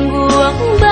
ràng buộc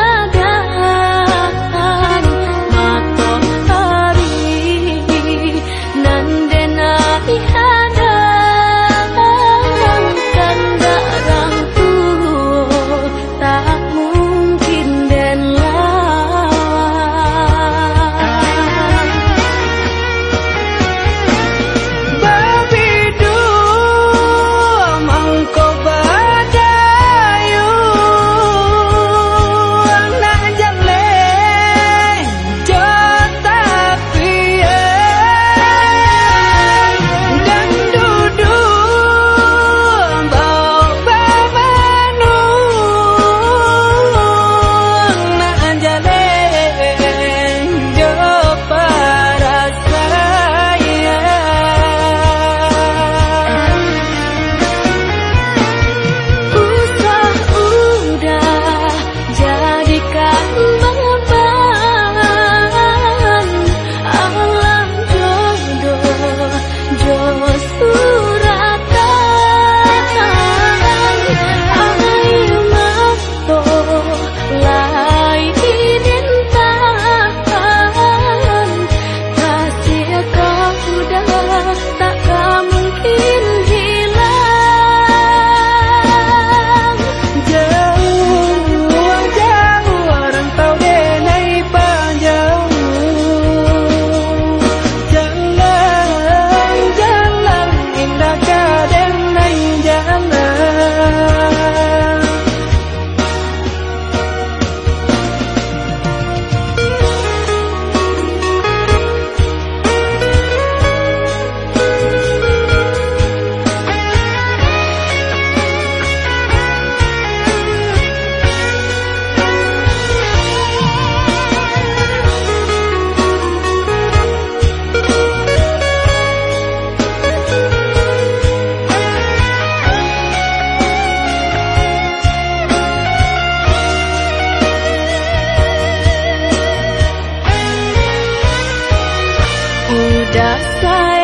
sky.